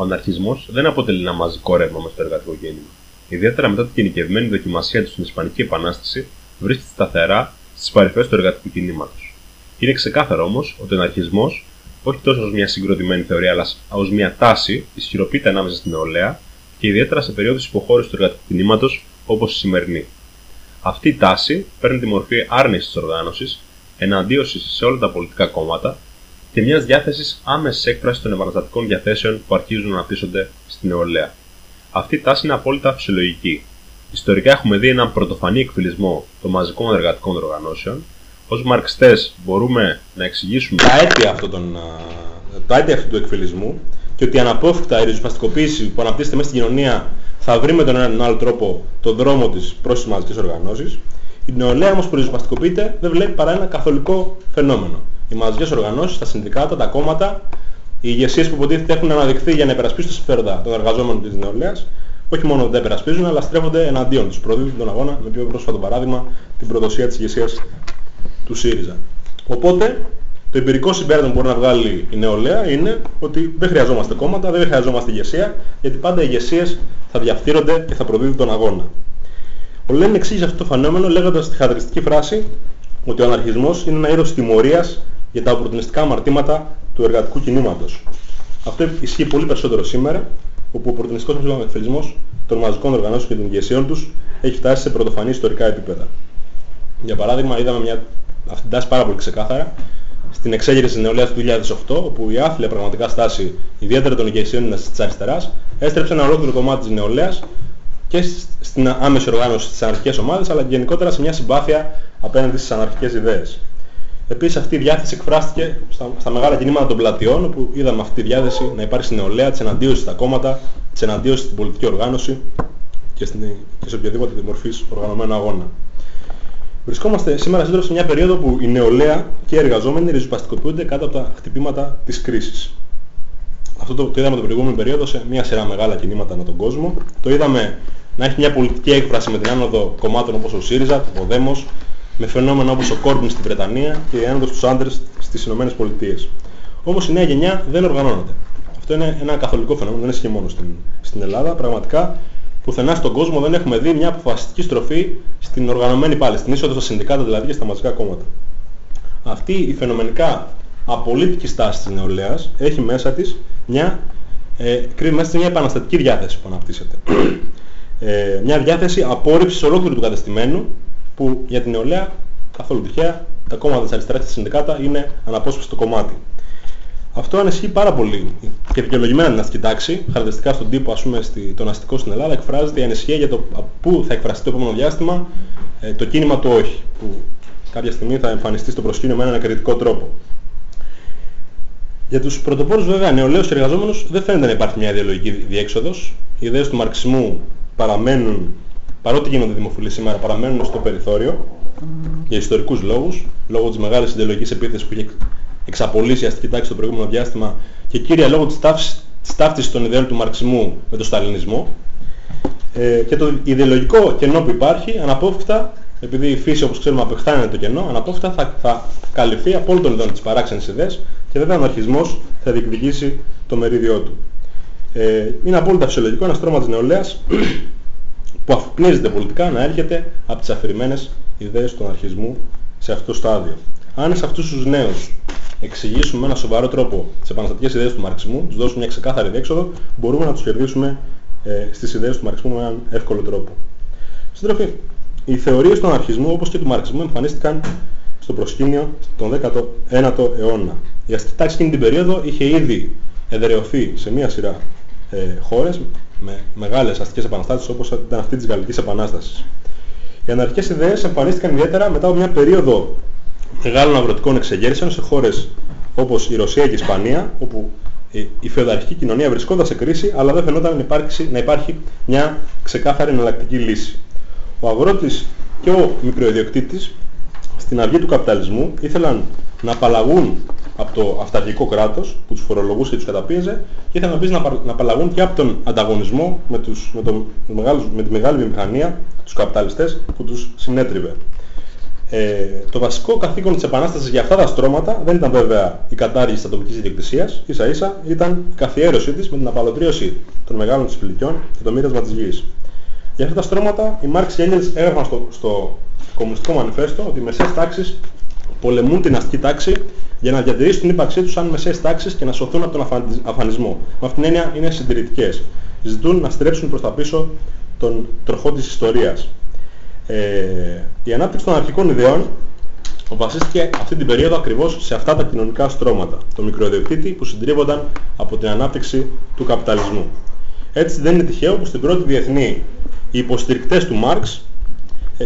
Ο αναρχισμός δεν αποτελεί ένα μαζικό ρεύμα μες στο εργατικό κίνημα. Ιδιαίτερα μετά την γενικευμένη δοκιμασία τους στην Ισπανική Επανάσταση, βρίσκεται σταθερά στις παρυφές του εργατικού κινήματος. Είναι ξεκάθαρο όμως ότι ο αναρχισμός, όχι τόσο ως μια συγκροτημένη θεωρία, αλλά ως μια τάση, ισχυροποιείται ανάμεσα στην νεολαία και ιδιαίτερα σε περίοδου υποχώρησης του εργατικού κινήματος όπως η σημερινή. Αυτή η τάση παίρνει τη μορφή άρνησης της οργάνωσης, εναντίωσης σε όλα τα πολιτικά κόμματα και μιας διάθεσης άμεσης έκφρασης των επαναστατικών διαθέσεων που αρχίζουν να αναπτύσσονται στην νεολαία. Αυτή η τάση είναι απόλυτα φυσιολογική. Ιστορικά έχουμε δει έναν πρωτοφανή εκφυλισμό των μαζικών εργατικών οργανώσεων. Ω μαρξιστές μπορούμε να εξηγήσουμε τα αίτια, αυτού των, τα αίτια αυτού του εκφυλισμού και ότι αναπόφευκτα η ριζοσπαστικοποίηση που αναπτύσσεται μέσα στην κοινωνία θα βρει με τον έναν άλλο τρόπο τον δρόμο της προς τις μαζικές οργανώσεις. Η νεολαία όμως που ριζοσπαστικοποιείται δεν βλέπει παρά ένα καθολικό φαινόμενο. Οι μαζικές οργανώσεις, τα συνδικάτα, τα κόμματα, οι ηγεσίες που υποτίθεται έχουν αναδειχθεί για να υπερασπίσουν τα συμφέροντα των εργαζόμενων της νεολαίας, όχι μόνο δεν τα υπερασπίζουν, αλλά στρέφονται εναντίον τους. Προδίδουν τον αγώνα με πιο πρόσφατο παράδειγμα την προδοσία της ηγεσίας του ΣΥΡΙΖΑ. Οπότε το εμπειρικό συμπέρασμα που μπορεί να βγάλει η νεολαία είναι ότι δεν χρειαζόμαστε κόμματα, δεν χρειαζόμαστε ηγεσία, γιατί πάντα οι ηγεσίες θα διαφθείρονται και θα προδίδουν τον αγώνα. Ο Λένιν εξήγησε αυτό το φαινόμενο λέγοντας τη χαρακτηριστική φράση ότι ο αναρχισμός είναι ένα είδος τιμωρίας για τα οπορτουνιστικά αμαρτήματα του εργατικού κινήματος. Αυτό ισχύει πολύ περισσότερο σήμερα, όπου ο οπορτουνιστικός εκφυλισμός των μαζικών οργανώσεων και των ηγεσιών τους έχει φτάσει σε πρωτοφανή ιστορικά επίπεδα. Για παράδειγμα, είδαμε μια, αυτή την τάση πάρα πολύ ξεκάθαρα στην εξέγερση της νεολαίας του 2008, όπου η άθλια πραγματικά στάση, ιδιαίτερα των ηγεσιών της αριστεράς, έστρεψε ένα ολόκληρο κομμάτι της νεολαίας και στην άμεση οργάνωση στις αναρχικές ομάδες, αλλά και γενικότερα σε μια συμπάθεια απέναντι στις αναρχικές ιδέες. Επίσης αυτή η διάθεση εκφράστηκε στα, στα μεγάλα κινήματα των πλατιών, όπου είδαμε αυτή τη διάθεση να υπάρχει στην νεολαία, της εναντίωσης στα κόμματα, της εναντίωσης στην πολιτική οργάνωση και, στην, και σε οποιαδήποτε μορφής οργανωμένο αγώνα. Βρισκόμαστε σήμερα σύντομα σε μια περίοδο που η νεολαία και οι εργαζόμενοι ριζοσπαστικοποιούνται κάτω από τα χτυπήματα της κρίσης. Αυτό το, το είδαμε την προηγούμενη περίοδο σε μια σειρά μεγάλα κινήματα ανά τον κόσμο. Το είδαμε να έχει μια πολιτική έκφραση με την άνοδο κομμάτων όπως ο ΣΥΡΙΖΑ, το Ποδέμος, με φαινόμενα όπως ο Κόρμπιν στην Βρετανία και η άνοδος στους άντρες στις Ηνωμένες Πολιτείες. Όμως η νέα γενιά δεν οργανώνεται. Αυτό είναι ένα καθολικό φαινόμενο, δεν ισχύει μόνο στην, στην Ελλάδα. Πραγματικά πουθενά στον κόσμο δεν έχουμε δει μια αποφασιστική στροφή στην οργανωμένη πάλι, στην είσοδο στα συνδικάτα δηλαδή και στα μαζικά κόμματα. Αυτή η φαινομενικά απολύτικη στάση της νεολαίας έχει μέσα της μια, ε, κρύβει μέσα της μια επαναστατική διάθεση που αναπτύσσεται. Ε, μια διάθεση απόρριψης ολόκληρου του κατεστημένου που για την νεολαία καθόλου τυχαία τα κόμματα της αριστεράς και τα συνδικάτα είναι αναπόσπαστο κομμάτι. Αυτό ανεσχεί πάρα πολύ και δικαιολογημένα την αστική τάξη, χαρακτηριστικά στον τύπο ας πούμε στη, τον αστικό στην Ελλάδα, εκφράζεται η ανησυχία για το πού θα εκφραστεί το επόμενο διάστημα ε, το κίνημα του όχι, που κάποια στιγμή θα εμφανιστεί στο προσκήνιο με έναν κριτικό τρόπο. Για τους πρωτοπόρους βέβαια νεολαίους και εργαζόμενους δεν φαίνεται να υπάρχει μια ιδεολογική διέξοδος. Οι ιδέες του μαρξισμού παραμένουν, παρότι γίνονται δημοφιλείς σήμερα, παραμένουν στο περιθώριο για ιστορικούς λόγους, λόγω της μεγάλης ιδεολογικής επίθεσης που είχε εξαπολύσει η αστική τάξη στο προηγούμενο διάστημα και κύρια λόγω της, ταύτισης, της ταύτισης των ιδεών του μαρξισμού με τον σταλινισμό. Ε, και το ιδεολογικό κενό που υπάρχει αναπόφευκτα, επειδή η φύση όπως ξέρουμε απεχθάνεται το κενό, αναπόφευκτα θα, θα καλυφθεί από όλων των ιδεών της παράξενης ιδέας και βέβαια ο αναρχισμός θα διεκδικήσει το μερίδιό του. Ε, είναι απόλυτα φυσιολογικό ένα στρώμα της νεολαίας που αφυπνίζεται πολιτικά να έρχεται από τις αφηρημένες ιδέες του αναρχισμού σε αυτό το στάδιο. Αν σε αυτούς τους νέους εξηγήσουμε με ένα σοβαρό τρόπο τις επαναστατικές ιδέες του μαρξισμού, τους δώσουμε μια ξεκάθαρη διέξοδο, μπορούμε να τους κερδίσουμε ε, στις ιδέες του μαρξισμού με έναν εύκολο τρόπο. Σύντροφοι, οι θεωρίες του αναρχισμού όπως και του μαρξισμού εμφανίστηκαν στο προσκήνιο τον 19ο αιώνα. Η αστική τάξη εκείνη την περίοδο είχε ήδη εδραιωθεί σε μια σειρά ε, χώρες με μεγάλες αστικές επαναστάσεις όπως ήταν αυτή της Γαλλικής Επανάστασης. Οι αναρχικές ιδέες εμφανίστηκαν ιδιαίτερα μετά από μια περίοδο μεγάλων αγροτικών εξεγέρσεων σε χώρες όπως η Ρωσία και η Ισπανία, όπου η φεουδαρχική κοινωνία βρισκόταν σε κρίση, αλλά δεν φαινόταν να, υπάρξει, να υπάρχει μια ξεκάθαρη εναλλακτική λύση. Ο αγρότης και ο μικροϊδιοκτήτης στην αυγή του καπιταλισμού ήθελαν να απαλλαγούν από το αυταρχικό κράτος που τους φορολογούσε και τους καταπίεζε και ήθελαν επίσης να, να απαλλαγούν και από τον ανταγωνισμό με, τους, με, το, με, τη μεγάλη βιομηχανία, τους καπιταλιστές που τους συνέτριβε. Ε, το βασικό καθήκον της Επανάστασης για αυτά τα στρώματα δεν ήταν βέβαια η κατάργηση της ατομικής ιδιοκτησίας, ίσα ίσα ήταν η καθιέρωσή της με την απαλωτρίωση των μεγάλων της φιλικιών και το μοίρασμα της γης. Για αυτά τα στρώματα οι Μάρξ και Έγγελς έγραφαν στο, στο Κομμουνιστικό Μανιφέστο ότι οι μεσαίες τάξεις πολεμούν την αστική τάξη για να διατηρήσουν την ύπαρξή τους σαν μεσαίες τάξεις και να σωθούν από τον αφανισμό. Με αυτήν την έννοια είναι συντηρητικές. Ζητούν να στρέψουν προς τα πίσω τον τροχό της ιστορίας. Ε, η ανάπτυξη των αρχικών ιδεών βασίστηκε αυτή την περίοδο ακριβώς σε αυτά τα κοινωνικά στρώματα, το μικροϊδιοκτήτη που συντρίβονταν από την ανάπτυξη του καπιταλισμού. Έτσι δεν είναι τυχαίο που στην πρώτη διεθνή οι υποστηρικτές του Μάρξ ε,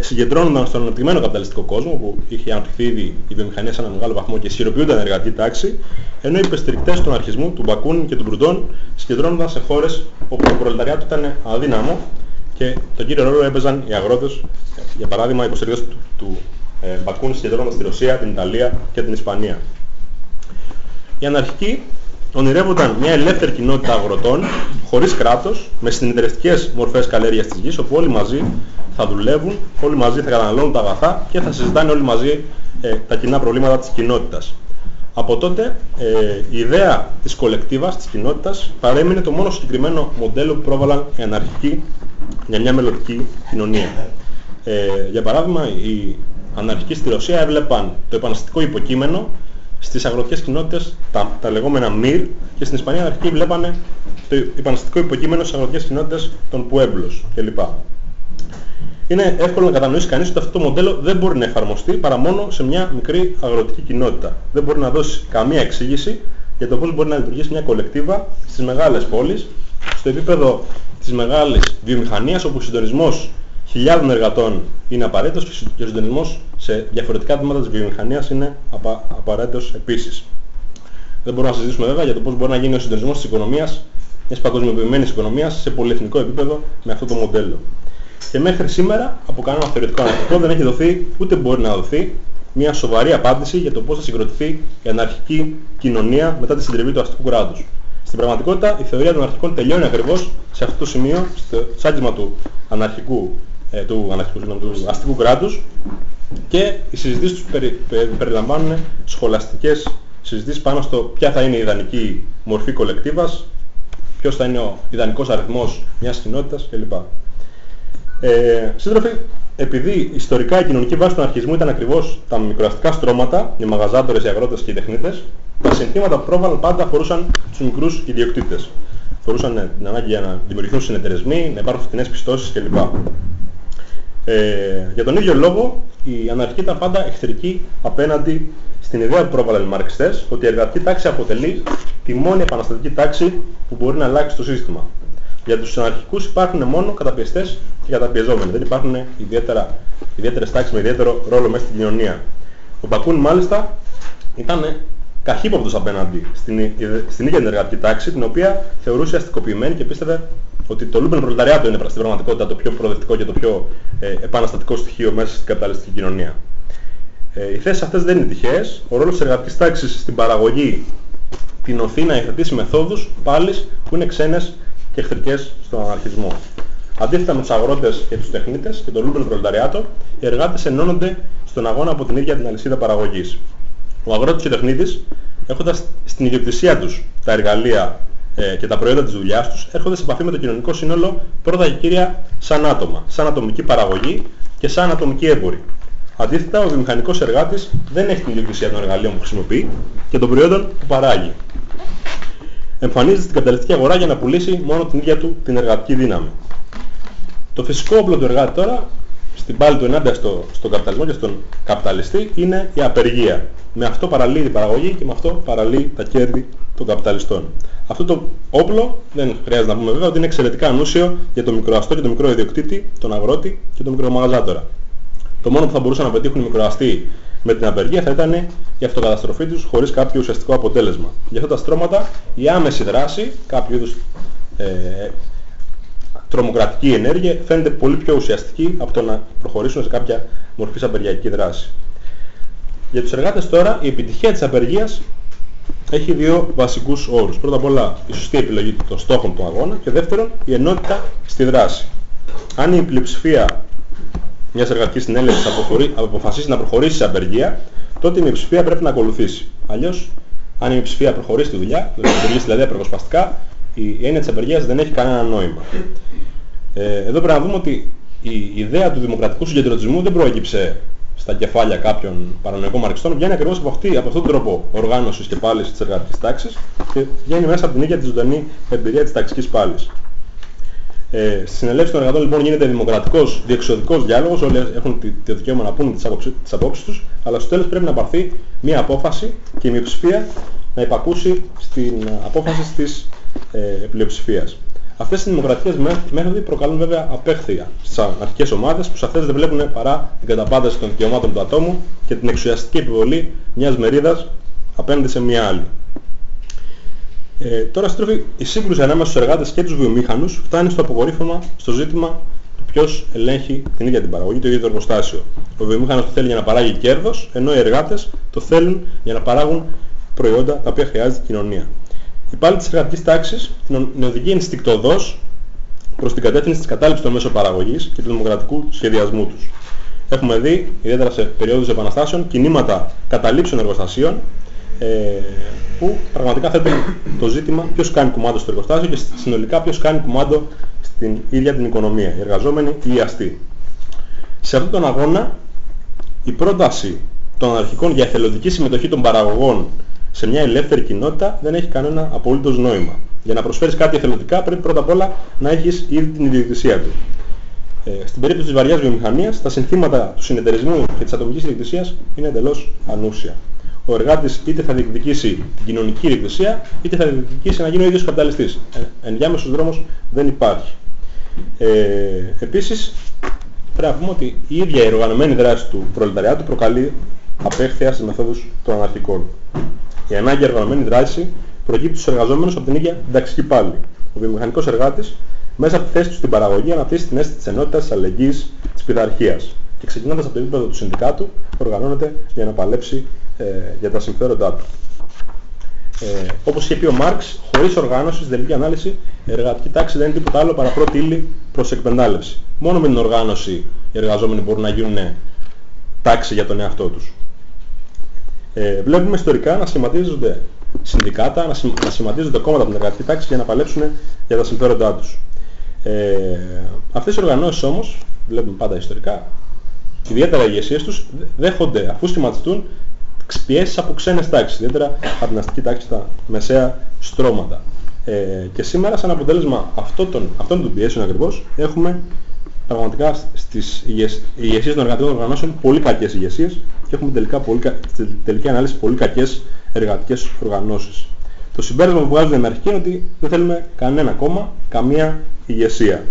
συγκεντρώνονταν στον αναπτυγμένο καπιταλιστικό κόσμο που είχε αναπτυχθεί ήδη η βιομηχανία σε ένα μεγάλο βαθμό και ισχυροποιούνταν εργατική τάξη, ενώ οι υποστηρικτές του αρχισμού, του Μπακούν και του Μπρουντών συγκεντρώνονταν σε χώρες όπου το προλεταριάτο ήταν αδύναμο και τον κύριο ρόλο έπαιζαν οι αγρότες, για παράδειγμα οι υποστηρικτές του, του ε, Μπακούν συγκεντρώνονταν στη Ρωσία, την Ιταλία και την Ισπανία. Οι αναρχικοί ονειρεύονταν μια ελεύθερη κοινότητα αγροτών, χωρίς κράτος, με συνεταιριστικές μορφές καλλιέργειας της γης, όπου όλοι μαζί θα δουλεύουν, όλοι μαζί θα καταναλώνουν τα αγαθά και θα συζητάνε όλοι μαζί ε, τα κοινά προβλήματα της κοινότητας. Από τότε ε, η ιδέα της κολεκτίβας, της κοινότητας, παρέμεινε το μόνο συγκεκριμένο μοντέλο που πρόβαλαν οι αναρχικοί για μια μελλοντική κοινωνία. Ε, για παράδειγμα, οι αναρχικοί στη Ρωσία έβλεπαν το επαναστατικό υποκείμενο στις αγροτικές κοινότητες, τα, τα λεγόμενα ΜΙΡ, και στην Ισπανία αναρχικοί βλέπανε το επαναστατικό υποκείμενο στις αγροτικές κοινότητες των Πουέμπλος κλπ είναι εύκολο να κατανοήσει κανείς ότι αυτό το μοντέλο δεν μπορεί να εφαρμοστεί παρά μόνο σε μια μικρή αγροτική κοινότητα. Δεν μπορεί να δώσει καμία εξήγηση για το πώς μπορεί να λειτουργήσει μια κολεκτίβα στις μεγάλες πόλεις, στο επίπεδο της μεγάλης βιομηχανίας όπου ο συντονισμός χιλιάδων εργατών είναι απαραίτητος και ο συντονισμός σε διαφορετικά τμήματα της βιομηχανίας είναι απα, απαραίτητος επίσης. Δεν μπορούμε να συζητήσουμε βέβαια για το πώς μπορεί να γίνει ο συντονισμός της οικονομίας, μιας παγκοσμιοποιημένης οικονομίας σε πολυεθνικό επίπεδο με αυτό το μοντέλο. Και μέχρι σήμερα από κανένα θεωρητικό αναρχικό δεν έχει δοθεί, ούτε μπορεί να δοθεί, μια σοβαρή απάντηση για το πώς θα συγκροτηθεί η αναρχική κοινωνία μετά τη συντριβή του αστικού κράτους. Στην πραγματικότητα η θεωρία των αρχικών τελειώνει ακριβώς σε αυτό το σημείο, στο τσάντισμα του αναρχικού, ε, του, αναρχικού του αστικού κράτους και οι συζητήσεις τους περι, περιλαμβάνουν σχολαστικές συζητήσεις πάνω στο ποια θα είναι η ιδανική μορφή κολεκτίβας, ποιος θα είναι ο ιδανικός αριθμός μιας κοινότητας κλπ. Ε, σύντροφοι, επειδή ιστορικά η κοινωνική βάση του αρχισμού ήταν ακριβώς τα μικροαστικά στρώματα, οι μαγαζάτορες, οι αγρότες και οι τεχνίτες, τα συνθήματα που πρόβαλαν πάντα αφορούσαν τους μικρούς ιδιοκτήτες. Αφορούσαν ε, την ανάγκη για να δημιουργηθούν συνεταιρισμοί, να υπάρχουν φτηνές πιστώσεις κλπ. Ε, για τον ίδιο λόγο, η αναρχική ήταν πάντα εχθρική απέναντι στην ιδέα που πρόβαλαν οι μαρξιστές, ότι η εργατική τάξη αποτελεί τη μόνη επαναστατική τάξη που μπορεί να αλλάξει το σύστημα. Για τους αναρχικούς υπάρχουν μόνο καταπιεστές και καταπιεζόμενοι. Δεν υπάρχουν ιδιαίτερα, ιδιαίτερες τάξεις με ιδιαίτερο ρόλο μέσα στην κοινωνία. Ο Μπακούν μάλιστα ήταν καχύποπτος απέναντι στην, στην ίδια την εργατική τάξη, την οποία θεωρούσε αστικοποιημένη και πίστευε ότι το λούμπεν προλεταριάτο είναι στην πραγματικότητα το πιο προοδευτικό και το πιο ε, επαναστατικό στοιχείο μέσα στην καπιταλιστική κοινωνία. Ε, οι θέσεις αυτές δεν είναι τυχαίες. Ο ρόλος της εργατικής τάξης στην παραγωγή την οθεί να υιοθετήσει μεθόδους πάλι που είναι ξένες και εχθρικές στον αναρχισμό. Αντίθετα με τους αγρότες και τους τεχνίτες και το λούμπεν προλεταριάτο, οι εργάτες ενώνονται στον αγώνα από την ίδια την αλυσίδα παραγωγής. Ο αγρότης και ο τεχνίτης, έχοντας στην ιδιοκτησία τους τα εργαλεία ε, και τα προϊόντα της δουλειάς τους, έρχονται σε επαφή με το κοινωνικό σύνολο πρώτα και κύρια σαν άτομα, σαν ατομική παραγωγή και σαν ατομική έμπορη. Αντίθετα, ο βιομηχανικός εργάτης δεν έχει την ιδιοκτησία των εργαλείων που χρησιμοποιεί και των προϊόντων που παράγει εμφανίζεται στην καπιταλιστική αγορά για να πουλήσει μόνο την ίδια του την εργατική δύναμη. Το φυσικό όπλο του εργάτη τώρα, στην πάλη του ενάντια στο, στον καπιταλισμό και στον καπιταλιστή, είναι η απεργία. Με αυτό παραλύει την παραγωγή και με αυτό παραλύει τα κέρδη των καπιταλιστών. Αυτό το όπλο δεν χρειάζεται να πούμε βέβαια ότι είναι εξαιρετικά ανούσιο για τον μικροαστό και τον μικρό ιδιοκτήτη, τον αγρότη και τον μικρομαγαζάτορα. Το μόνο που θα μπορούσαν να πετύχουν οι μικροαστοί με την απεργία θα ήταν η αυτοκαταστροφή τους χωρίς κάποιο ουσιαστικό αποτέλεσμα. Για αυτά τα στρώματα η άμεση δράση, κάποιο είδους ε, τρομοκρατική ενέργεια φαίνεται πολύ πιο ουσιαστική από το να προχωρήσουν σε κάποια μορφής απεργιακή δράση. Για τους εργάτες τώρα η επιτυχία της απεργίας έχει δύο βασικούς όρους. Πρώτα απ' όλα η σωστή επιλογή των στόχων του αγώνα και δεύτερον η ενότητα στη δράση. Αν η πλειοψηφία μιας εργατικής συνέλευσης αποφασίσει να προχωρήσει σε απεργία, τότε η μειοψηφία πρέπει να ακολουθήσει. Αλλιώς, αν η μειοψηφία προχωρήσει τη δουλειά, λειτουργήσει δηλαδή απεργοσπαστικά, η έννοια της απεργίας δεν έχει κανένα νόημα. Ε, εδώ πρέπει να δούμε ότι η ιδέα του δημοκρατικού συγκεντρωτισμού δεν προέκυψε στα κεφάλια κάποιων παρανοϊκών μαρξιστών, βγαίνει ακριβώς από, αυτή, από αυτόν τον τρόπο οργάνωσης και πάλης της εργατικής τάξης και βγαίνει μέσα από την ίδια τη ζωντανή εμπειρία της ταξικής πάλης. Ε, στη συνελεύση των εργατών λοιπόν γίνεται δημοκρατικός, διεξοδικός διάλογος, όλοι έχουν το δικαίωμα να πούνε τις, απόψεις, τις απόψεις τους, αλλά στο τέλος πρέπει να πάρθει μια απόφαση και η μειοψηφία να υπακούσει στην απόφαση της ε, πλειοψηφίας. Αυτές οι δημοκρατικές μέθοδοι προκαλούν βέβαια απέχθεια στις αρχικές ομάδες που σε αυτές δεν βλέπουν παρά την καταπάταση των δικαιωμάτων του ατόμου και την εξουσιαστική επιβολή μιας μερίδας απέναντι σε μια άλλη. Ε, τώρα στρέφει η σύγκρουση ανάμεσα στους εργάτες και τους βιομήχανους φτάνει στο αποκορύφωμα στο ζήτημα του ποιος ελέγχει την ίδια την παραγωγή, το ίδιο το εργοστάσιο. Ο βιομήχανος το θέλει για να παράγει κέρδος, ενώ οι εργάτες το θέλουν για να παράγουν προϊόντα τα οποία χρειάζεται η κοινωνία. Η πάλι της εργατικής τάξης την οδηγεί ενστικτοδός προς την κατεύθυνση της κατάληψης των μέσων παραγωγής και του δημοκρατικού σχεδιασμού τους. Έχουμε δει, ιδιαίτερα σε περίοδους επαναστάσεων, κινήματα καταλήψεων εργοστασίων ε, που πραγματικά θέτουν το ζήτημα ποιος κάνει κουμάντο στο εργοστάσιο και συνολικά ποιος κάνει κουμάντο στην ίδια την οικονομία, οι εργαζόμενοι ή οι αστεί. Σε αυτόν τον αγώνα η πρόταση των αναρχικών για εθελοντική συμμετοχή των παραγωγών σε μια ελεύθερη κοινότητα δεν έχει κανένα απολύτως νόημα. Για να προσφέρεις κάτι εθελοντικά πρέπει πρώτα απ' όλα να έχεις ήδη την ιδιοκτησία του. Ε, στην περίπτωση της βαριάς βιομηχανίας, τα συνθήματα του συνεταιρισμού και της ατομικής ιδιοκτησίας είναι εντελώς ανούσια. Ο εργάτης είτε θα διεκδικήσει την κοινωνική ιδιοκτησία, είτε θα διεκδικήσει να γίνει ο ίδιος καπιταλιστής. Ε, ενδιάμεσος δρόμος δεν υπάρχει. Ε, επίσης, πρέπει να πούμε ότι η ίδια η οργανωμένη δράση του προλεταριάτου προκαλεί απέχθεια στις μεθόδους των αναρχικών. Η ανάγκη εργαζομένη δράση προκύπτει στους εργαζόμενους από την ίδια ταξική πάλι. Ο βιομηχανικός εργάτης μέσα από τη θέση του στην παραγωγή αναπτύσσει την αίσθηση της ενότητας, της αλληλεγγύης, της πειθαρχίας και ξεκινώντας από το επίπεδο του συνδικάτου οργανώνεται για να παλέψει ε, για τα συμφέροντά του. Ε, όπως είχε πει ο Μάρξ, χωρίς οργάνωση, στην τελική ανάλυση, η εργατική τάξη δεν είναι τίποτα άλλο παρά πρώτη ύλη προς εκμετάλλευση. Μόνο με την οργάνωση οι εργαζόμενοι μπορούν να γίνουν τάξη για τον εαυτό τους. Ε, βλέπουμε ιστορικά να σχηματίζονται συνδικάτα, να, να σχηματίζονται κόμματα από την εργατική τάξη για να παλέψουν για τα συμφέροντά τους. Ε, αυτές οι οργανώσεις όμως, βλέπουμε πάντα ιστορικά, ιδιαίτερα οι ηγεσίες τους δέχονται, αφού σχηματιστούν, πιέσεις από ξένες τάξεις, ιδιαίτερα από την αστική τάξη στα μεσαία στρώματα. Ε, και σήμερα, σαν αποτέλεσμα αυτών των, αυτών των πιέσεων ακριβώς, έχουμε πραγματικά στις ηγεσίες των εργατικών οργανώσεων πολύ κακές ηγεσίες και έχουμε τελικά πολύ, στη τελική ανάλυση πολύ κακές εργατικές οργανώσεις. Το συμπέρασμα που βγάζουν οι αρχή είναι ότι δεν θέλουμε κανένα κόμμα, καμία ηγεσία.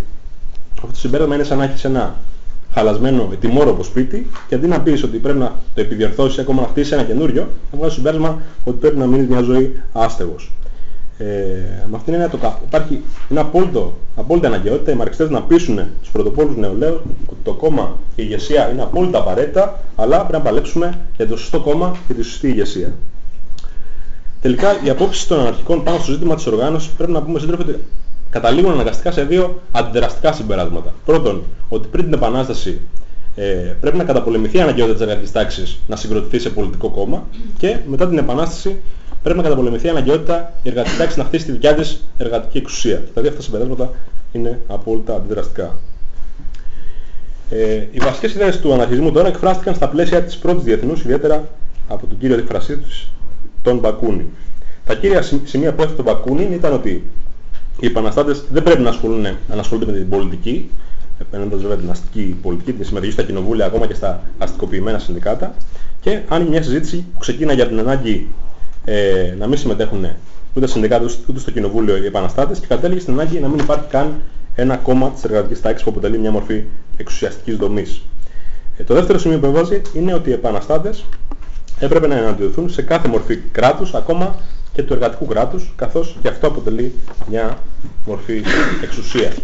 Αυτό το συμπέρασμα είναι σαν να έχεις ένα χαλασμένο ετοιμόρροπο σπίτι και αντί να πεις ότι πρέπει να το επιδιορθώσεις ακόμα να χτίσεις ένα καινούριο, θα βγάζεις συμπέρασμα ότι πρέπει να μείνεις μια ζωή άστεγος. Ε, με αυτήν είναι το, υπάρχει μια απόλυτο, απόλυτη αναγκαιότητα οι μαρξιστές να πείσουν τους πρωτοπόλους νεολαίους ότι το κόμμα και η ηγεσία είναι απόλυτα απαραίτητα, αλλά πρέπει να παλέψουμε για το σωστό κόμμα και τη σωστή ηγεσία. Τελικά, οι απόψεις των αναρχικών πάνω στο ζήτημα της οργάνωσης πρέπει να πούμε σύντροφοι ότι καταλήγουν αναγκαστικά σε δύο αντιδραστικά συμπεράσματα. Πρώτον, ότι πριν την Επανάσταση ε, πρέπει να καταπολεμηθεί η αναγκαιότητα της εργατικής τάξης να συγκροτηθεί σε πολιτικό κόμμα και μετά την Επανάσταση πρέπει να καταπολεμηθεί η αναγκαιότητα η εργατική τάξη να χτίσει τη δικιά της εργατική εξουσία. Δηλαδή αυτά τα συμπεράσματα είναι απόλυτα αντιδραστικά. Ε, οι βασικές ιδέες του αναρχισμού τώρα εκφράστηκαν στα πλαίσια της πρώτης διεθνούς, ιδιαίτερα από τον κύριο διφραστή τους, τον Μπακούνι. Τα κύρια σημεία που έφερε τον Μπακούνι ήταν ότι οι επαναστάτες δεν πρέπει να, να ασχολούνται με την πολιτική, επένοντας βέβαια την αστική πολιτική, την συμμετοχή στα κοινοβούλια, ακόμα και στα αστικοποιημένα συνδικάτα, και άνοιγε μια συζήτηση που ξεκίναγε από την ανάγκη ε, να μην συμμετέχουν ούτε συνδικάτα ούτε στο κοινοβούλιο οι επαναστάτες και κατέληγε στην ανάγκη να μην υπάρχει καν ένα κόμμα της εργατικής τάξης που αποτελεί μια μορφή εξουσιαστικής δομής. Ε, το δεύτερο σημείο που έβαζε είναι ότι οι επαναστάτες έπρεπε να εναντιωθούν σε κάθε μορφή κράτους, ακόμα και του εργατικού κράτους, καθώς και αυτό αποτελεί μια μορφή εξουσίας.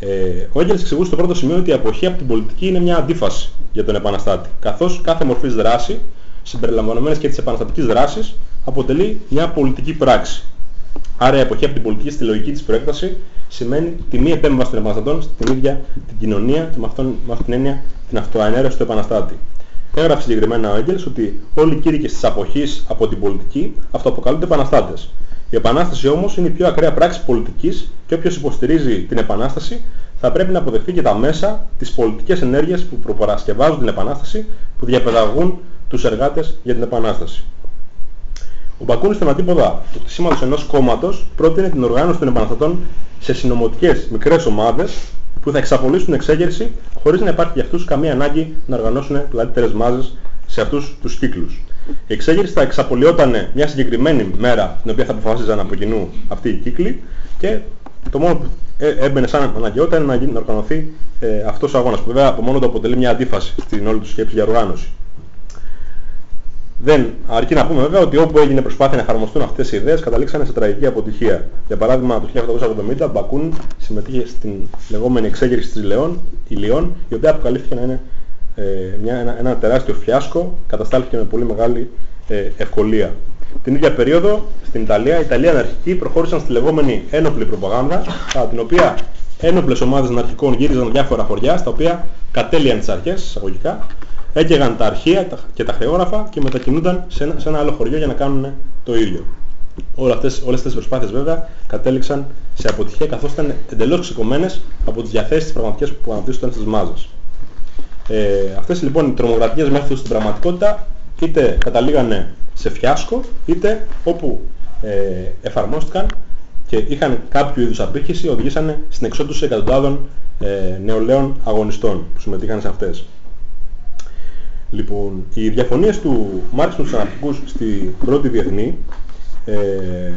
Ε, ο Έγγελς εξηγούσε στο πρώτο σημείο ότι η αποχή από την πολιτική είναι μια αντίφαση για τον επαναστάτη, καθώς κάθε μορφής δράση συμπεριλαμβανομένες και της επαναστατικής δράσης, αποτελεί μια πολιτική πράξη. Άρα η εποχή από την πολιτική στη λογική της προέκταση σημαίνει τη μη επέμβαση των επαναστατών στην ίδια την κοινωνία και με, αυτόν, με αυτή την έννοια την αυτοαενέρωση του επαναστάτη. Έγραψε συγκεκριμένα ο Έγγελς ότι όλοι οι κήρυκες της αποχής από την πολιτική αυτοαποκαλούνται επαναστάτες. Η επανάσταση όμως είναι η πιο ακραία πράξη πολιτικής και όποιος υποστηρίζει την επανάσταση θα πρέπει να αποδεχτεί και τα μέσα, τις πολιτικές ενέργειες που προπαρασκευάζουν την επανάσταση, που διαπαιδαγούν τους εργάτες για την επανάσταση. Ο Μπακούνης στον αντίποδα του κτισήματος ενός κόμματος πρότεινε την οργάνωση των επαναστατών σε συνομωτικές μικρές ομάδες που θα εξαπολύσουν εξέγερση χωρίς να υπάρχει για αυτούς καμία ανάγκη να οργανώσουν πλατύτερες μάζες σε αυτούς τους κύκλους. Η εξέγερση θα εξαπολυόταν μια συγκεκριμένη μέρα την οποία θα αποφασίζαν από κοινού αυτοί οι κύκλοι και το μόνο που ε, έμπαινε σαν αναγκαιότητα είναι να, να οργανωθεί ε, αυτός ο αγώνας που βέβαια από μόνο του αποτελεί μια αντίφαση στην όλη του σκέψη για οργάνωση. Δεν αρκεί να πούμε βέβαια ότι όπου έγινε προσπάθεια να εφαρμοστούν αυτές οι ιδέες καταλήξανε σε τραγική αποτυχία. Για παράδειγμα το 1870 Μπακούν συμμετείχε στην λεγόμενη εξέγερση της Λεών, η Λιών, η οποία αποκαλύφθηκε να είναι ε, μια, ένα, ένα τεράστιο φιάσκο, καταστάλθηκε με πολύ μεγάλη ε, ευκολία. Την ίδια περίοδο στην Ιταλία, οι Ιταλοί αναρχικοί προχώρησαν στη λεγόμενη ένοπλη προπαγάνδα, κατά την οποία ένοπλες ομάδες αναρχικών γύριζαν διάφορα χωριά, στα οποία κατέλειαν τις αρχές, εισαγωγικά, έκαιγαν τα αρχεία και τα χρεόγραφα και μετακινούνταν σε ένα, σε ένα άλλο χωριό για να κάνουν το ίδιο. Όλες αυτές, όλες αυτές οι προσπάθειες βέβαια κατέληξαν σε αποτυχία καθώς ήταν εντελώς ξεκομμένες από τις διαθέσεις πραγματικές που αναπτύσσονταν στις μάζες. Ε, αυτές λοιπόν οι τρομοκρατικές μέθοδοι στην πραγματικότητα είτε καταλήγανε σε φιάσκο είτε όπου ε, εφαρμόστηκαν και είχαν κάποιο είδους απήχηση οδηγήσαν στην εξόντωση εκατοντάδων ε, νεολαίων αγωνιστών που συμμετείχαν σε αυτές. Λοιπόν, οι διαφωνίες του Μάρξ του αναρχικούς στη πρώτη διεθνή ε,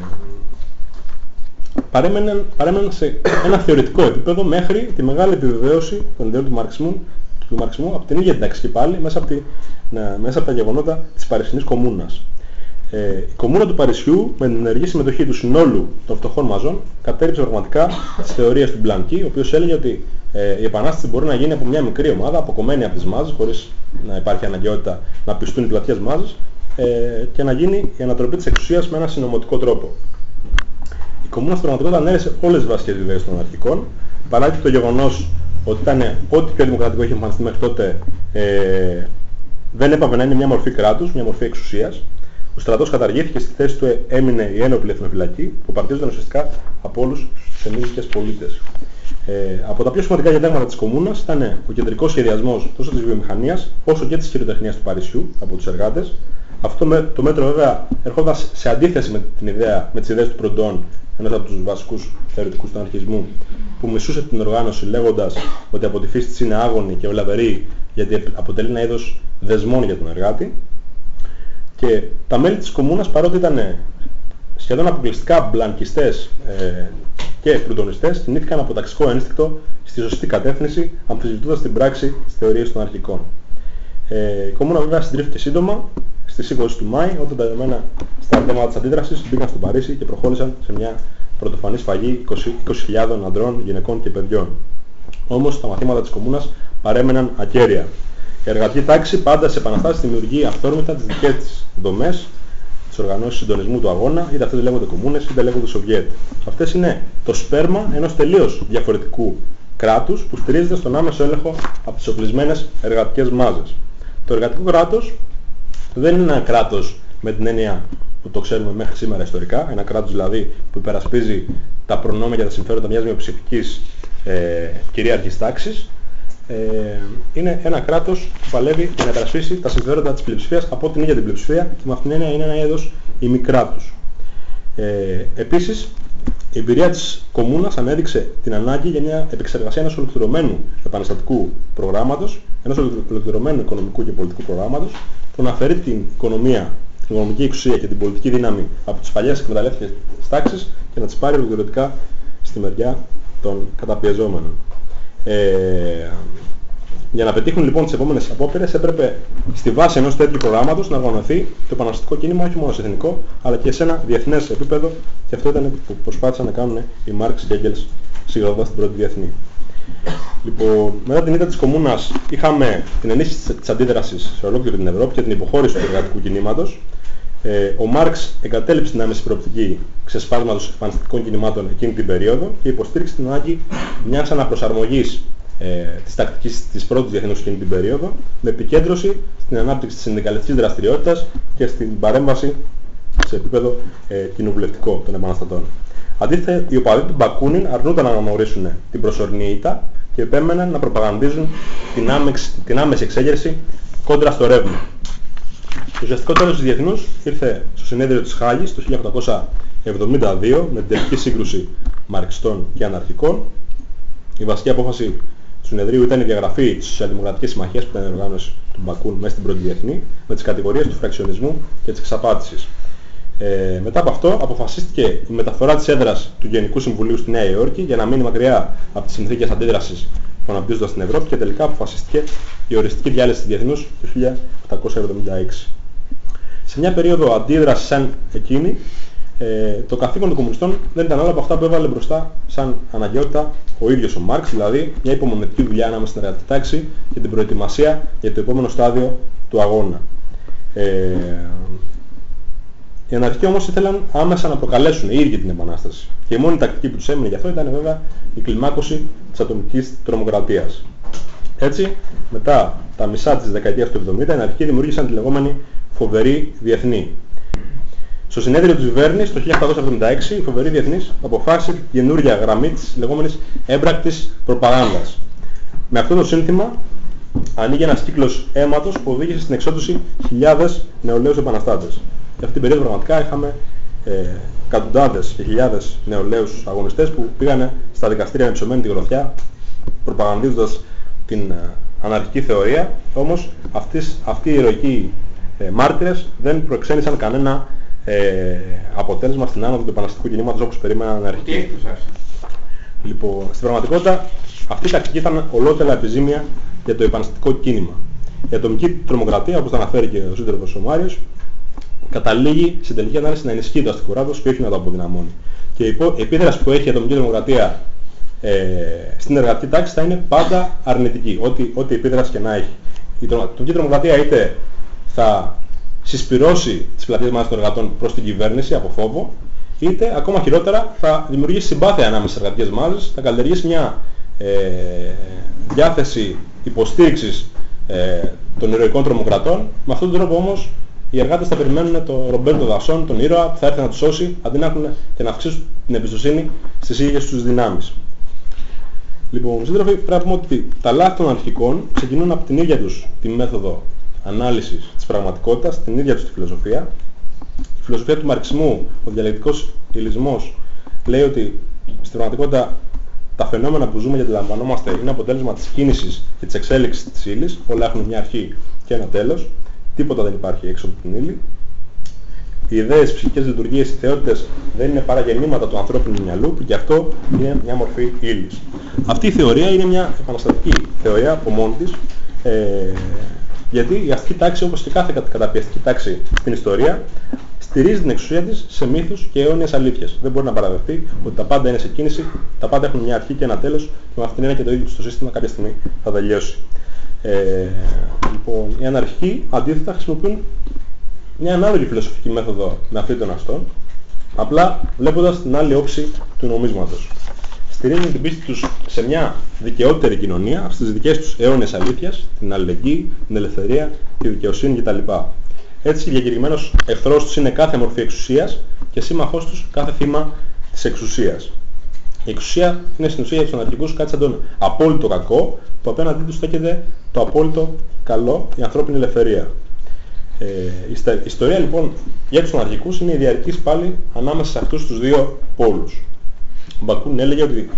παρέμεναν, παρέμεναν σε ένα θεωρητικό επίπεδο μέχρι τη μεγάλη επιβεβαίωση των ιδεών του μαρξισμού, του μαρξισμού από την ίδια την τάξη και πάλι μέσα από, τη, να, μέσα από τα γεγονότα της Παρισινής Κομμούνας. Ε, η Κομμούνα του Παρισιού με την ενεργή συμμετοχή του συνόλου των φτωχών μαζών κατέριψε πραγματικά τις θεωρίες του Μπλανκί, ο οποίος έλεγε ότι ε, η επανάσταση μπορεί να γίνει από μια μικρή ομάδα, αποκομμένη από τις μάζες, χωρίς να υπάρχει αναγκαιότητα να πιστούν οι πλατιές μάζες ε, και να γίνει η ανατροπή της εξουσίας με ένα συνωμοτικό τρόπο. Η Κομμούνα στην πραγματικότητα ανέρεσε όλες τις βασικές ιδέες των αρχικών, παρά και το γεγονός ότι ήταν ό,τι πιο δημοκρατικό είχε εμφανιστεί μέχρι τότε ε, δεν έπαβε να είναι μια μορφή κράτους, μια μορφή εξουσίας. Ο στρατός καταργήθηκε, στη θέση του έμεινε η ένοπλη εθνοφυλακή που παρτίζονταν ουσιαστικά από όλους τους ενήλικες πολίτες. Ε, από τα πιο σημαντικά διατάγματα της Κομμούνας ήταν ο κεντρικός σχεδιασμός τόσο της βιομηχανίας όσο και της χειροτεχνίας του Παρισιού από τους εργάτες. Αυτό το μέτρο βέβαια ερχόταν σε αντίθεση με, την ιδέα, με τις ιδέες του Προντών, ένας από τους βασικούς θεωρητικούς του αναρχισμού, που μισούσε την οργάνωση λέγοντας ότι από τη φύση της είναι άγωνη και βλαβερή γιατί αποτελεί ένα είδος δεσμών για τον εργάτη. Και τα μέλη της Κομμούνας παρότι ήταν σχεδόν αποκλειστικά μπλανκιστές ε, και πλουτονιστές κινήθηκαν από ταξικό ένστικτο στη σωστή κατεύθυνση, αμφισβητώντας την πράξη της θεωρίας των αρχικών. Ε, η Κομμούνα βέβαια συντρίφθηκε σύντομα στις 20 του Μάη, όταν τα δεδομένα στα θέματα της αντίδρασης μπήκαν στο Παρίσι και προχώρησαν σε μια πρωτοφανή σφαγή 20.000 20 ανδρών, γυναικών και παιδιών. Όμως τα μαθήματα της Κομμούνας παρέμεναν ακέραια. Η εργατική τάξη πάντα σε επαναστάσεις δημιουργεί αυθόρμητα τις δικές της δομές τις οργανώσεις συντονισμού του αγώνα, είτε αυτές λέγονται κομμούνες, είτε λέγονται Σοβιέτ. Αυτές είναι το σπέρμα ενός τελείως διαφορετικού κράτους που στηρίζεται στον άμεσο έλεγχο από τις οπλισμένες εργατικές μάζες. Το εργατικό κράτος δεν είναι ένα κράτος με την έννοια που το ξέρουμε μέχρι σήμερα ιστορικά, ένα κράτος δηλαδή που υπερασπίζει τα προνόμια και τα συμφέροντα μιας μειοψηφικής ε, κυρίαρχης τάξης, ε, είναι ένα κράτος που παλεύει να υπερασπίσει τα συμφέροντα της πλειοψηφίας από την ίδια την πλειοψηφία και με αυτήν την έννοια είναι ένα είδος ημικράτους. Ε, επίσης, η εμπειρία της Κομμούνας ανέδειξε την ανάγκη για μια επεξεργασία ενός ολοκληρωμένου επαναστατικού προγράμματος, ενός ολοκληρωμένου οικονομικού και πολιτικού προγράμματος, που να αφαιρεί την οικονομία, την οικονομική εξουσία και την πολιτική δύναμη από τις παλιές εκμεταλλεύτικες τάξεις και να τις πάρει ολοκληρωτικά στη μεριά των καταπιεζόμενων. Ε, για να πετύχουν λοιπόν τις επόμενες απόπειρες έπρεπε στη βάση ενός τέτοιου προγράμματος να οργανωθεί το επαναστατικό κίνημα όχι μόνο σε εθνικό αλλά και σε ένα διεθνές επίπεδο και αυτό ήταν που προσπάθησαν να κάνουν οι Μάρξ και Έγκελς συγκροτώντας την πρώτη διεθνή. Λοιπόν, μετά την ήττα της Κομμούνας είχαμε την ενίσχυση της αντίδρασης σε ολόκληρη την Ευρώπη και την υποχώρηση του εργατικού κινήματος. Ε, ο Μάρξ εγκατέλειψε την άμεση προοπτική ξεσπάσματος επαναστατικών κινημάτων εκείνη την περίοδο και υποστήριξε την ανάγκη μιας αναπροσαρμογής ε, της τακτικής της πρώτης διεθνούς εκείνη την περίοδο με επικέντρωση στην ανάπτυξη της συνδικαλιστικής δραστηριότητας και στην παρέμβαση σε επίπεδο ε, κοινοβουλευτικό των επαναστατών. Αντίθετα, οι οπαδοί του Μπακούνιν αρνούνταν να αναγνωρίσουν την προσωρινή ήττα και επέμεναν να προπαγανδίζουν την, άμεση, την άμεση εξέγερση κόντρα στο ρεύμα. Το ουσιαστικό τέλος της Διεθνούς ήρθε στο συνέδριο της Χάγης το 1872 με την τελική σύγκρουση μαρξιστών και αναρχικών. Η βασική απόφαση του συνεδρίου ήταν η διαγραφή της Σοσιαλδημοκρατικής Συμμαχίας που ήταν η οργάνωση του Μπακούν μέσα στην πρώτη διεθνή με τις κατηγορίες του φραξιονισμού και της εξαπάτησης. Ε, μετά από αυτό αποφασίστηκε η μεταφορά της έδρας του Γενικού Συμβουλίου στη Νέα Υόρκη για να μείνει μακριά από τις συνθήκες αντίδρασης που αναπτύσσονταν στην Ευρώπη και τελικά αποφασίστηκε η οριστική διάλυση της Διεθνούς το 1876. Σε μια περίοδο αντίδρασης σαν εκείνη, ε, το καθήκον των κομμουνιστών δεν ήταν άλλο από αυτά που έβαλε μπροστά σαν αναγκαιότητα ο ίδιος ο Μάρξ, δηλαδή μια υπομονετική δουλειά ανάμεσα στην εργατική τάξη και την προετοιμασία για το επόμενο στάδιο του αγώνα. Ε, οι αναρχικοί όμως ήθελαν άμεσα να προκαλέσουν οι ίδιοι την επανάσταση. Και η μόνη τακτική που τους έμεινε γι' αυτό ήταν βέβαια η κλιμάκωση της ατομικής τρομοκρατίας. Έτσι, μετά τα μισά της δεκαετίας του 70, οι αναρχικοί δημιούργησαν τη λεγόμενη φοβερή διεθνή. Στο συνέδριο της Βέρνης το 1876 η φοβερή διεθνής αποφάσισε την καινούργια γραμμή της λεγόμενης έμπρακτης προπαγάνδας. Με αυτό το σύνθημα ανοίγει ένας κύκλος αίματος που οδήγησε στην εξόντωση χιλιάδες νεολαίους επαναστάτες. Και αυτή την περίοδο πραγματικά είχαμε ε, εκατοντάδες και χιλιάδες νεολαίους αγωνιστές που πήγαν στα δικαστήρια με ψωμένη τη γροθιά προπαγανδίζοντας την ε, αναρχική θεωρία. Όμως αυτής, αυτοί οι ηρωικοί ε, μάρτυρες δεν προεξένησαν κανένα ε, αποτέλεσμα στην άνοδο του επαναστατικού κινήματος όπως περίμεναν αρχικοί. Λοιπόν, στην πραγματικότητα αυτή η τακτική ήταν ολότερα επιζήμια για το επαναστατικό κίνημα. Η ατομική τρομοκρατία, όπως το αναφέρει και ο σύντροφος ο Μάριος, καταλήγει στην τελική ανάλυση να ενισχύει το αστικό κράτος και όχι να το αποδυναμώνει. Και η επίδραση που έχει η ατομική τρομοκρατία ε, στην εργατική τάξη θα είναι πάντα αρνητική, ό,τι, ό,τι επίδραση και να έχει. Η ατομική τρομοκρατία είτε θα συσπυρώσει τις πλατείες μας των εργατών προς την κυβέρνηση από φόβο, είτε ακόμα χειρότερα θα δημιουργήσει συμπάθεια ανάμεσα στις εργατικές μάζες, θα καλλιεργήσει μια ε, διάθεση υποστήριξης ε, των ηρωικών τρομοκρατών. Με αυτόν τον τρόπο όμως οι εργάτες θα περιμένουν τον Ρομπέρτο Δασόν, τον ήρωα που θα έρθει να τους σώσει, αντί να έχουν και να αυξήσουν την εμπιστοσύνη στις ίδιες τους δυνάμεις. Λοιπόν, σύντροφοι, πρέπει να πούμε ότι τα λάθη των αρχικών ξεκινούν από την ίδια τους τη μέθοδο ανάλυσης της πραγματικότητας, την ίδια τους τη φιλοσοφία. Η φιλοσοφία του μαρξισμού, ο διαλεκτικός υλισμός, λέει ότι στην πραγματικότητα τα φαινόμενα που ζούμε και αντιλαμβανόμαστε είναι αποτέλεσμα της κίνησης και της εξέλιξης της ύλης, όλα έχουν μια αρχή και ένα τέλος, τίποτα δεν υπάρχει έξω από την ύλη. Οι ιδέες, ψυχικές λειτουργίες, οι θεότητες δεν είναι παρά γεννήματα του ανθρώπινου μυαλού που γι' αυτό είναι μια μορφή ύλης. Αυτή η θεωρία είναι μια επαναστατική θεωρία από μόνη της, ε, γιατί η αστική τάξη όπως και κάθε καταπιεστική τάξη στην ιστορία στηρίζει την εξουσία της σε μύθους και αιώνιες αλήθειες. Δεν μπορεί να παραδεχτεί ότι τα πάντα είναι σε κίνηση, τα πάντα έχουν μια αρχή και ένα τέλος και με αυτήν είναι και το ίδιο στο σύστημα κάποια στιγμή θα τελειώσει. Ε, λοιπόν, οι αναρχικοί αντίθετα χρησιμοποιούν μια ανάλογη φιλοσοφική μέθοδο με αυτή των αστών, απλά βλέποντας την άλλη όψη του νομίσματος στηρίζουν την πίστη τους σε μια δικαιότερη κοινωνία, στις δικές τους αιώνες αλήθειας, την αλληλεγγύη, την ελευθερία, τη δικαιοσύνη κτλ. Έτσι, διακηρυγμένος εχθρός τους είναι κάθε μορφή εξουσίας και σύμμαχός τους κάθε θύμα της εξουσίας. Η εξουσία είναι στην ουσία για τους αναρχικούς κάτι σαν τον απόλυτο κακό, που απέναντί τους στέκεται το απόλυτο καλό, η ανθρώπινη ελευθερία. Ε, η ιστορία λοιπόν για τους αναρχικούς είναι η διαρκής πάλι ανάμεσα σε αυτούς τους δύο πόλους. Ο Μπακούν έλεγε ότι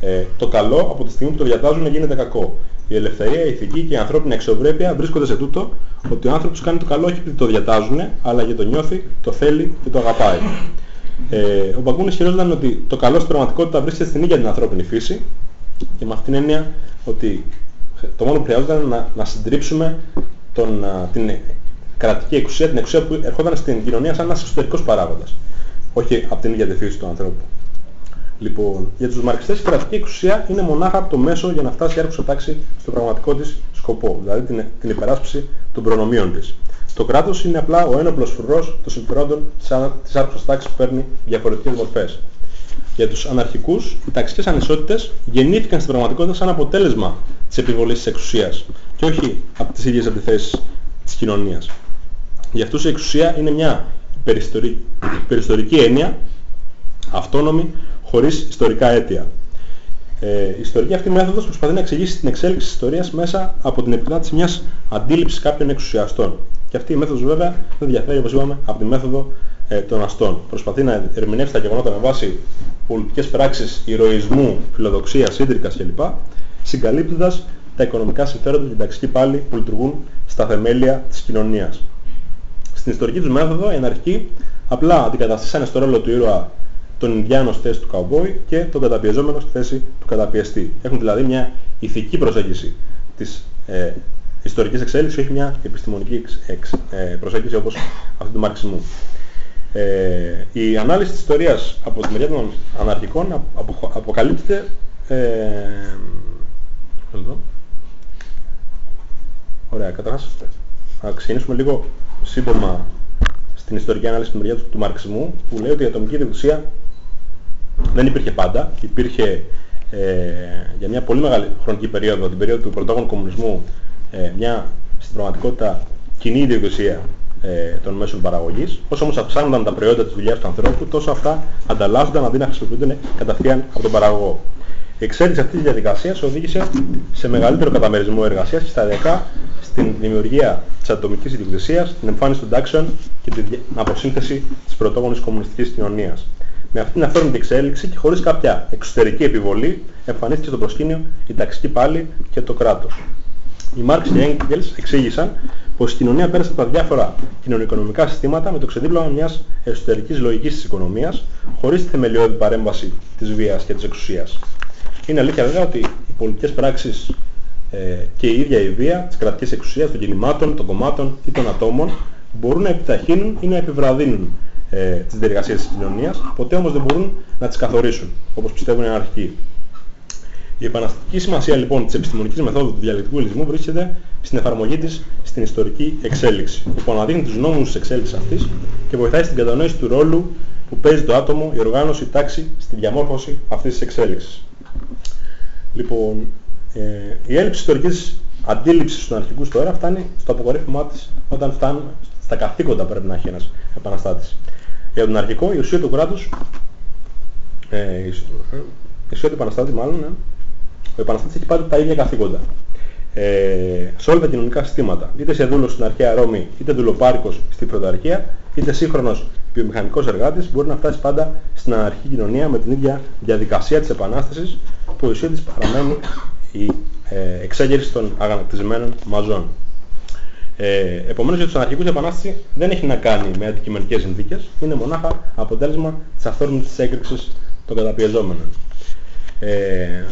ε, το καλό από τη στιγμή που το διατάζουν γίνεται κακό. Η ελευθερία, η ηθική και η ανθρώπινη αξιοπρέπεια βρίσκονται σε τούτο ότι ο άνθρωπος κάνει το καλό όχι επειδή το διατάζουν, αλλά γιατί το νιώθει, το θέλει και το αγαπάει. Ε, ο Μπακούν ισχυρόταν ότι το καλό στην πραγματικότητα βρίσκεται στην ίδια την ανθρώπινη φύση και με αυτήν την έννοια ότι το μόνο που χρειάζεται είναι να, να συντρίψουμε τον, την κρατική εξουσία, την εξουσία που ερχόταν στην κοινωνία σαν ένας εσωτερικός παράγοντας, όχι από την ίδια τη φύση του ανθρώπου. Λοιπόν, για τους μαρξιστές η κρατική εξουσία είναι μονάχα το μέσο για να φτάσει η άρχουσα τάξη στο πραγματικό της σκοπό, δηλαδή την, την υπεράσπιση των προνομίων της. Στο κράτος είναι απλά ο ένοπλος φρουρός των συμφερόντων της άρχουσας τάξης που παίρνει διαφορετικές μορφές. Για τους αναρχικούς, οι ταξικές ανισότητες γεννήθηκαν στην πραγματικότητα σαν αποτέλεσμα της επιβολής της εξουσίας και όχι από τις ίδιες αντιθέσεις της κοινωνίας. Για αυτούς η εξουσία είναι μια περιστορική έννοια, αυτόνομη, χωρίς ιστορικά αίτια. Ε, η ιστορική αυτή μέθοδος προσπαθεί να εξηγήσει την εξέλιξη της ιστορίας μέσα από την επικράτηση μιας αντίληψης κάποιων εξουσιαστών. Και αυτή η μέθοδος βέβαια δεν διαφέρει όπως είπαμε από τη μέθοδο ε, των αστών. Προσπαθεί να ερμηνεύσει τα γεγονότα με βάση πολιτικές πράξεις ηρωισμού, φιλοδοξίας, σύντρικας κλπ. συγκαλύπτοντας τα οικονομικά συμφέροντα και την ταξική πάλι που λειτουργούν στα θεμέλια της κοινωνίας. Στην ιστορική τους μέθοδο οι αναρχικοί απλά αντικαταστήσανε στο ρόλο του ήρωα τον Ινδιάνο στη θέση του καουμπόι και τον καταπιεζόμενο στη θέση του καταπιεστή. Έχουν δηλαδή μια ηθική προσέγγιση της ε, ιστορικής εξέλιξης, όχι μια επιστημονική εξ, ε, προσέγγιση όπως αυτή του μαρξισμού. Ε, η ανάλυση της ιστορίας από τη μεριά των αναρχικών απο, αποκαλύπτεται ε, Ωραία, καταρχάς θα ξεκινήσουμε λίγο σύντομα στην ιστορική ανάλυση τη μεριά του, του μαρξισμού που λέει ότι η ατομική ιδιοκτησία δεν υπήρχε πάντα. Υπήρχε ε, για μια πολύ μεγάλη χρονική περίοδο, την περίοδο του πρωτόγονου κομμουνισμού, ε, μια στην πραγματικότητα κοινή ιδιοκτησία ε, των μέσων παραγωγής. Όσο όμως αυξάνονταν τα προϊόντα της δουλειάς του ανθρώπου, τόσο αυτά ανταλλάσσονταν αντί να χρησιμοποιούνται κατευθείαν από τον παραγωγό. Η εξέλιξη αυτής της διαδικασίας οδήγησε σε μεγαλύτερο καταμερισμό εργασίας και σταδιακά στην δημιουργία της ατομικής ιδιοκτησίας, την εμφάνιση των τάξεων και την αποσύνθεση της πρωτόγονης κομμουνιστικής κοινωνίας. Με αυτήν την αυθόρμητη εξέλιξη και χωρίς κάποια εξωτερική επιβολή εμφανίστηκε στο προσκήνιο η ταξική πάλι και το κράτος. Οι Μάρξ και Έγκελς εξήγησαν πως η κοινωνία πέρασε από τα διάφορα κοινωνικονομικά συστήματα με το ξεδίπλωμα μιας εσωτερικής λογικής της οικονομίας, χωρίς τη θεμελιώδη παρέμβαση της βίας και της εξουσίας. Είναι αλήθεια βέβαια ότι οι πολιτικές πράξεις ε, και η ίδια η βία της κρατικής εξουσίας των κινημάτων, των κομμάτων ή των ατόμων μπορούν να επιταχύνουν ή να επιβραδύνουν ε, τις διεργασίες της κοινωνίας, ποτέ όμως δεν μπορούν να τις καθορίσουν, όπως πιστεύουν οι αναρχικοί. Η επαναστατική σημασία λοιπόν της επιστημονικής μεθόδου του διαλεκτικού υλισμού βρίσκεται στην εφαρμογή της στην ιστορική εξέλιξη, που αναδείχνει τους νόμους της εξέλιξης αυτής και βοηθάει στην κατανόηση του ρόλου που παίζει το άτομο, η οργάνωση, η τάξη στη διαμόρφωση αυτής της εξέλιξης. Λοιπόν, ε, η έλλειψη ιστορικής αντίληψης των αρχικούς τώρα φτάνει στο αποκορύφωμά της όταν φτάνουν στα καθήκοντα πρέπει να έχει ένας επαναστάτης. Για τον αρχικό η ουσία του κράτους, ε, η ουσία του επαναστάτη μάλλον, ναι, ο επαναστάτης έχει πάντα τα ίδια καθήκοντα. Ε, σε όλα τα κοινωνικά συστήματα, είτε σε δούλος στην αρχαία Ρώμη, είτε δουλοπάρικος στην πρωταρχία, είτε σύγχρονος βιομηχανικός εργάτης, μπορεί να φτάσει πάντα στην αναρχική κοινωνία με την ίδια διαδικασία της επανάστασης, που η ουσία της παραμένει η ε, εξέγερση των αγανακτισμένων μαζών. Ε, επομένως για τους αναρχικούς η επανάσταση δεν έχει να κάνει με αντικειμενικές συνθήκες, είναι μονάχα αποτέλεσμα της αυθόρμητης έκρηξης των καταπιεζόμενων. Ε,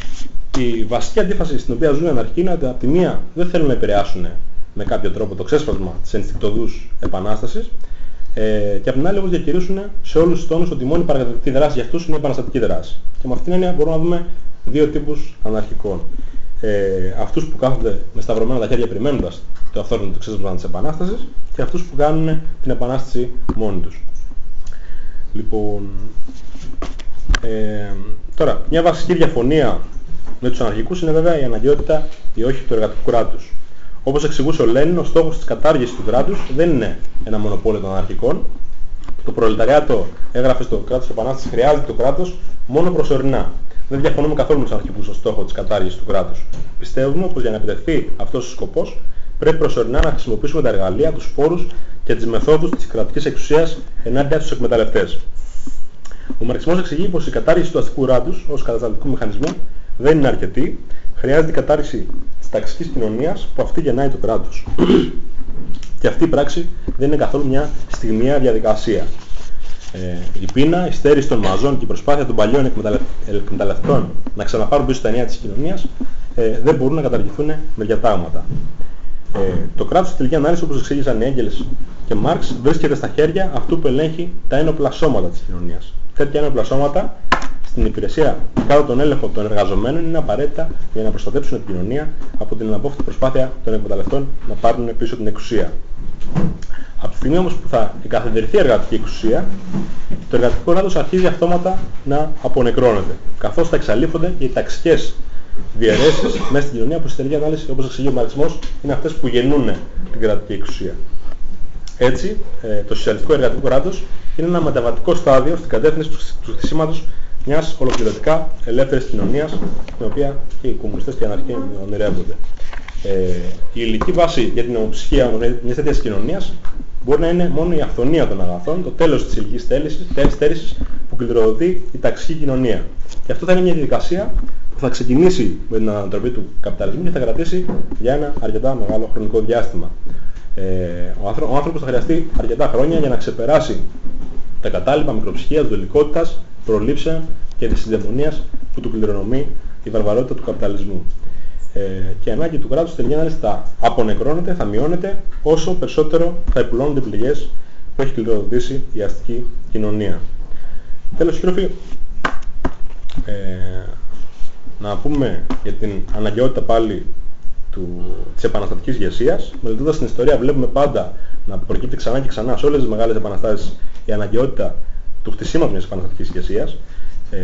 η βασική αντίφαση στην οποία ζουν οι αναρχικοί είναι ότι από τη μία δεν θέλουν να επηρεάσουν με κάποιο τρόπο το ξέσπασμα της ενστικτοδούς επανάστασης ε, και από την άλλη όμως διακηρύσουν σε όλους τους τόνους ότι η μόνη παραγωγική δράση για αυτούς είναι η επαναστατική δράση. Και με αυτήν την έννοια μπορούμε να δούμε δύο τύπους αναρχικών. Ε, αυτούς που κάθονται με σταυρωμένα τα χέρια περιμένοντας το αυθόρμητο ξέσπασμα της επανάστασης και αυτούς που κάνουν την επανάσταση μόνοι τους. Λοιπόν, ε, τώρα, μια βασική διαφωνία με τους αναρχικούς είναι βέβαια η αναγκαιότητα ή όχι του εργατικού κράτους. Όπως εξηγούσε ο Λένιν, ο στόχος της κατάργησης του κράτους δεν είναι ένα μονοπόλιο των αναρχικών. Το προλεταριάτο έγραφε στο κράτος της Επανάστασης χρειάζεται το κράτος μόνο προσωρινά. Δεν διαφωνούμε καθόλου με τους αναρχικούς στο στόχο της κατάργησης του κράτους. Πιστεύουμε πως για να επιτευχθεί αυτός ο σκοπός πρέπει προσωρινά να χρησιμοποιήσουμε τα εργαλεία, τους φόρους και τις μεθόδους της κρατικής εξουσίας ενάντια στους εκμεταλλευτές. Ο μαρξισμός εξηγεί πως η κατάργηση του αστικού κράτους ως κατασταλτικού μηχανισμού δεν είναι αρκετή. Χρειάζεται η κατάρριση της ταξικής κοινωνίας που αυτή γεννάει το κράτος. και αυτή η πράξη δεν είναι καθόλου μια στιγμιαία διαδικασία. Ε, η πείνα, η στέρηση των μαζών και η προσπάθεια των παλιών εκμεταλλευτών να ξαναπάρουν πίσω τα ενία της κοινωνίας ε, δεν μπορούν να καταργηθούν με διατάγματα. Ε, το κράτος στη τελικής ανάλυσης, όπως εξήγησαν οι Έγγελες και Μάρξ, βρίσκεται στα χέρια αυτού που ελέγχει τα ένοπλα σώματα της κοινωνίας. Τέτοια ένοπλα σώματα στην υπηρεσία κάτω τον έλεγχο των εργαζομένων είναι απαραίτητα για να προστατεύσουν την κοινωνία από την αναπόφευκτη προσπάθεια των εκμεταλλευτών να πάρουν πίσω την εξουσία. Από τη στιγμή όμως που θα εγκαθιδρυθεί η εργατική εξουσία, το εργατικό κράτος αρχίζει αυτόματα να απονεκρώνεται, καθώς θα εξαλείφονται οι ταξικές διαιρέσεις μέσα στην κοινωνία που στη τελική ανάλυση, όπως εξηγεί ο Μαρξισμός, είναι αυτές που γεννούν την κρατική εξουσία. Έτσι, ε, το σοσιαλιστικό εργατικό κράτος είναι ένα μεταβατικό στάδιο στην κατεύθυνση του χτισήματος μιας ολοκληρωτικά ελεύθερης κοινωνίας, την οποία και οι κομμουνιστές και οι αναρχοί ονειρεύονται. Ε, η υλική βάση για την ομοψυχία μιας τέτοιας κοινωνίας μπορεί να είναι μόνο η αυθονία των αγαθών, το τέλος της υλικής στέρησης που κληροδοτεί η ταξική κοινωνία. Και αυτό θα είναι μια διαδικασία που θα ξεκινήσει με την ανατροπή του καπιταλισμού και θα κρατήσει για ένα αρκετά μεγάλο χρονικό διάστημα. Ε, ο, άνθρω, ο άνθρωπος θα χρειαστεί αρκετά χρόνια για να ξεπεράσει τα κατάλοιπα μικροψυχίας, δουλικότητας, προλήψεων και της συντεμονίας που του κληρονομεί η βαρβαρότητα του καπιταλισμού. Ε, και η ανάγκη του κράτους τελικά ανάλυση θα απονεκρώνεται, θα μειώνεται όσο περισσότερο θα υπουλώνονται οι πληγές που έχει κληροδοτήσει η αστική κοινωνία. Τέλος, κύριε ε, να πούμε για την αναγκαιότητα πάλι του, της επαναστατικής ηγεσίας. Μελετώντας την ιστορία βλέπουμε πάντα να προκύπτει ξανά και ξανά σε όλες τις μεγάλες επαναστάσεις η αναγκαιότητα του χτισήματος μιας επαναστατικής ηγεσίας. Ε,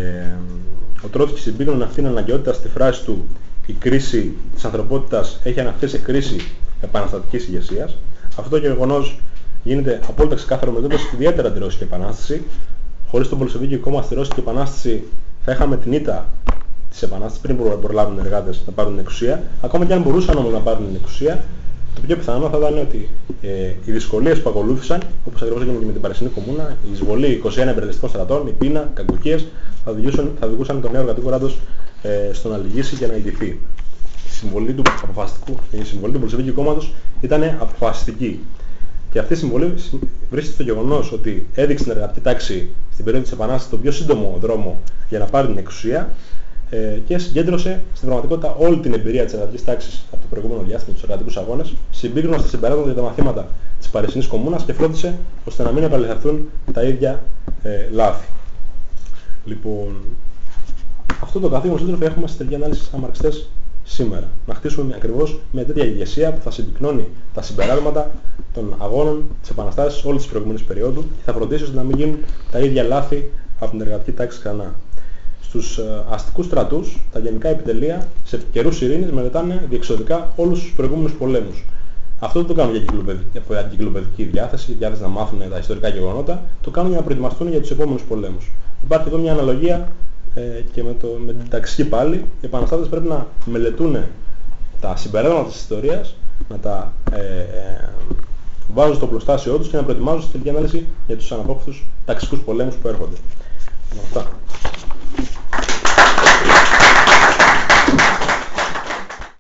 ο Τρότσκι συμπίκνωνε αυτήν την αναγκαιότητα στη φράση του «Η κρίση της ανθρωπότητας έχει αναχθεί σε κρίση επαναστατικής ηγεσίας». Αυτό το γεγονός γίνεται απόλυτα ξεκάθαρο μελετώντας ιδιαίτερα τη Ρώσικη Επανάσταση. Χωρίς τον Πολυσοβίκιο κόμμα στη Ρώσικη Επανάσταση θα είχαμε την ήττα της Επανάστασης πριν προλάβουν οι εργάτες να πάρουν την εξουσία. Ακόμα και αν μπορούσαν όμως να πάρουν την εξουσία, το πιο πιθανό θα ήταν ότι ε, οι δυσκολίες που ακολούθησαν, όπως ακριβώς έγινε και με την Παρισινή Κομμούνα, η εισβολή 21 εμπερδευτικών στρατών, η πείνα, κακοκίες, θα οδηγούσαν, θα οδηγούσαν το νέο εργατικό κράτος ε, στο να λυγίσει και να ιτηθεί. Η συμβολή του αποφασιστικού, η συμβολή του Πολυσεβίκη κόμματος ήταν αποφασιστική. Και αυτή η συμβολή βρίσκεται στο γεγονός ότι έδειξε την εργατική τάξη στην περίοδο της Επανάστασης τον πιο σύντομο δρόμο για να πάρει την εξουσία ε, και συγκέντρωσε στην πραγματικότητα όλη την εμπειρία της εργατικής τάξης από το προηγούμενο διάστημα τους εργατικούς αγώνες, συμπίκρινοντας τα συμπεράσματα για τα μαθήματα της Παρισινής Κομμούνας και φρόντισε ώστε να μην επαληθευτούν τα ίδια ε, λάθη. Λοιπόν, αυτό το καθήκον σύντροφοι έχουμε στη τελική ανάλυση σαν μαρξιστές σήμερα. Να χτίσουμε ακριβώς μια τέτοια ηγεσία που θα συμπυκνώνει τα συμπεράσματα των αγώνων της επαναστάσης όλης της προηγούμενης περίοδου και θα φροντίσει ώστε να μην γίνουν τα ίδια λάθη από την εργατική τάξη ξανά στους ε, αστικούς στρατούς, τα γενικά επιτελεία, σε καιρούς ειρήνης μελετάνε διεξοδικά όλους τους προηγούμενους πολέμους. Αυτό δεν το κάνουν για, κυκλοπαιδική, για κυκλοπαιδική διάθεση, διάθεση να μάθουν τα ιστορικά γεγονότα, το κάνουν για να προετοιμαστούν για τους επόμενους πολέμους. Υπάρχει εδώ μια αναλογία ε, και με, το, με την ταξική πάλι. Οι επαναστάτες πρέπει να μελετούν τα συμπεράσματα της ιστορίας, να τα ε, ε, βάζουν στο πλωστάσιό τους και να προετοιμάζουν στην τελική ανάλυση για τους αναπόφευκτους ταξικούς πολέμους που έρχονται. Αυτά.